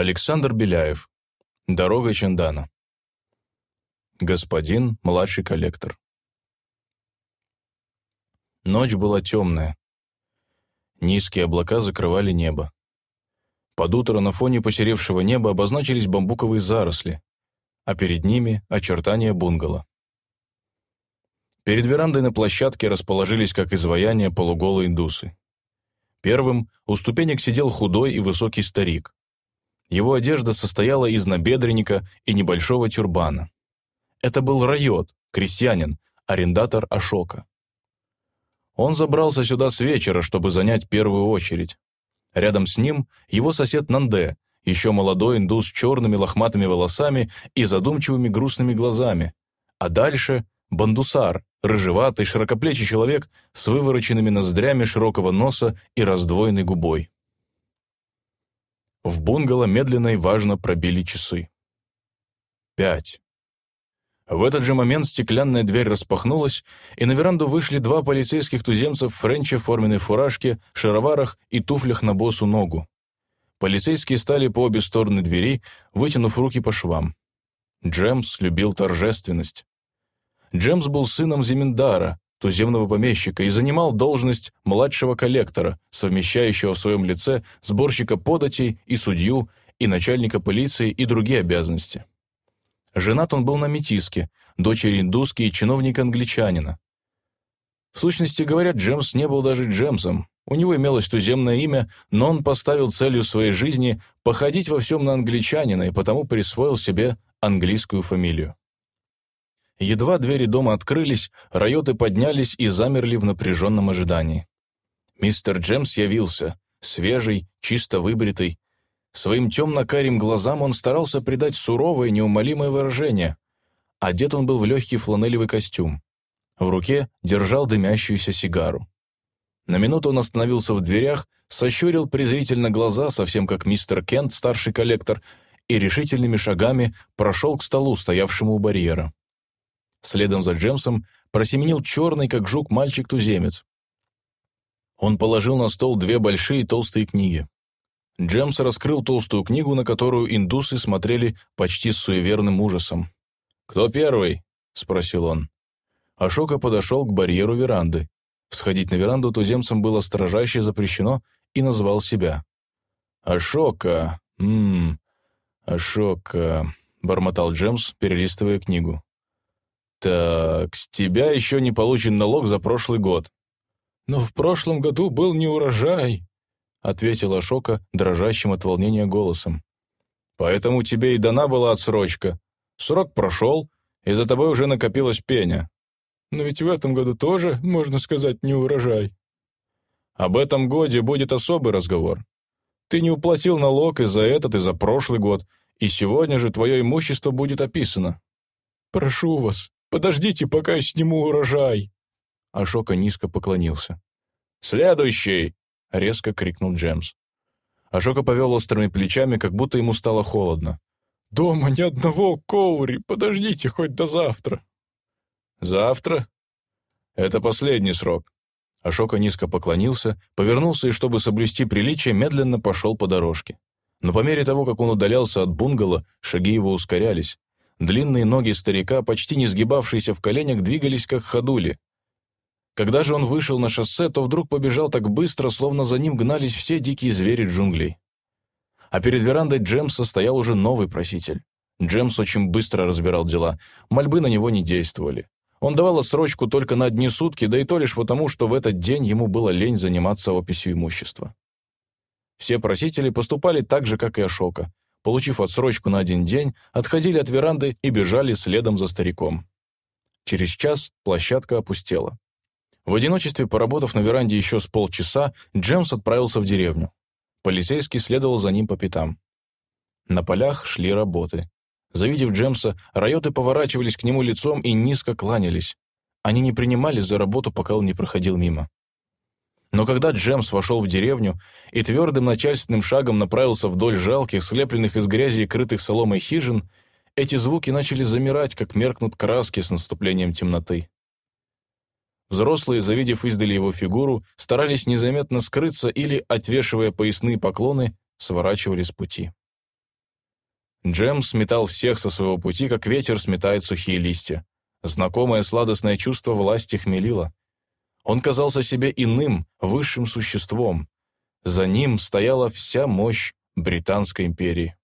Александр Беляев. Дорога Чандана. Господин младший коллектор. Ночь была темная. Низкие облака закрывали небо. Под утро на фоне посеревшего неба обозначились бамбуковые заросли, а перед ними очертания бунгало. Перед верандой на площадке расположились, как изваяния, полуголые индусы. Первым у ступенек сидел худой и высокий старик. Его одежда состояла из набедренника и небольшого тюрбана. Это был Райот, крестьянин, арендатор Ашока. Он забрался сюда с вечера, чтобы занять первую очередь. Рядом с ним его сосед Нанде, еще молодой индус с черными лохматыми волосами и задумчивыми грустными глазами. А дальше Бандусар, рыжеватый, широкоплечий человек с вывороченными ноздрями широкого носа и раздвоенной губой. В бунгало медленно и важно пробили часы. Пять. В этот же момент стеклянная дверь распахнулась, и на веранду вышли два полицейских туземца в френче в форменной фуражке, шароварах и туфлях на босу ногу. Полицейские стали по обе стороны двери, вытянув руки по швам. Джемс любил торжественность. Джемс был сыном Земиндара, туземного помещика, и занимал должность младшего коллектора, совмещающего в своем лице сборщика податей и судью, и начальника полиции и другие обязанности. Женат он был на метиске, дочери индуски и чиновника-англичанина. В сущности говоря, Джемс не был даже Джемсом. У него имелось туземное имя, но он поставил целью своей жизни походить во всем на англичанина и потому присвоил себе английскую фамилию. Едва двери дома открылись, райоты поднялись и замерли в напряженном ожидании. Мистер Джемс явился, свежий, чисто выбритый. Своим темно-карим глазам он старался придать суровое, неумолимое выражение. Одет он был в легкий фланелевый костюм. В руке держал дымящуюся сигару. На минуту он остановился в дверях, сощурил презрительно глаза, совсем как мистер Кент, старший коллектор, и решительными шагами прошел к столу, стоявшему у барьера. Следом за Джемсом просеменил черный, как жук, мальчик-туземец. Он положил на стол две большие толстые книги. Джемс раскрыл толстую книгу, на которую индусы смотрели почти с суеверным ужасом. «Кто первый?» — спросил он. Ашока подошел к барьеру веранды. Всходить на веранду туземцам было строжаще запрещено и назвал себя. «Ашока, ммм, Ашока», — бормотал Джемс, перелистывая книгу. «Так, с тебя еще не получен налог за прошлый год». «Но в прошлом году был не урожай», — ответила Шока дрожащим от волнения голосом. «Поэтому тебе и дана была отсрочка. Срок прошел, и за тобой уже накопилась пеня». «Но ведь в этом году тоже, можно сказать, не урожай». «Об этом годе будет особый разговор. Ты не уплатил налог и за этот, и за прошлый год, и сегодня же твое имущество будет описано». «Прошу вас, Подождите, пока я сниму урожай!» Ашока низко поклонился. «Следующий!» — резко крикнул Джемс. Ашока повел острыми плечами, как будто ему стало холодно. «Дома ни одного коури, подождите хоть до завтра». «Завтра?» «Это последний срок». Ашока низко поклонился, повернулся и, чтобы соблюсти приличие, медленно пошел по дорожке. Но по мере того, как он удалялся от бунгало, шаги его ускорялись. Длинные ноги старика, почти не сгибавшиеся в коленях, двигались как ходули. Когда же он вышел на шоссе, то вдруг побежал так быстро, словно за ним гнались все дикие звери джунглей. А перед верандой Джемса стоял уже новый проситель. Джемс очень быстро разбирал дела, мольбы на него не действовали. Он давал отсрочку только на одни сутки, да и то лишь потому, что в этот день ему было лень заниматься описью имущества. Все просители поступали так же, как и Ашока получив отсрочку на один день, отходили от веранды и бежали следом за стариком. Через час площадка опустела. В одиночестве, поработав на веранде еще с полчаса, Джемс отправился в деревню. Полицейский следовал за ним по пятам. На полях шли работы. Завидев Джемса, райоты поворачивались к нему лицом и низко кланялись. Они не принимались за работу, пока он не проходил мимо. Но когда Джемс вошел в деревню и твердым начальственным шагом направился вдоль жалких, слепленных из грязи и крытых соломой хижин, эти звуки начали замирать, как меркнут краски с наступлением темноты. Взрослые, завидев издали его фигуру, старались незаметно скрыться или, отвешивая поясные поклоны, сворачивали с пути. Джем сметал всех со своего пути, как ветер сметает сухие листья. Знакомое сладостное чувство власти хмелило. Он казался себе иным, высшим существом. За ним стояла вся мощь Британской империи.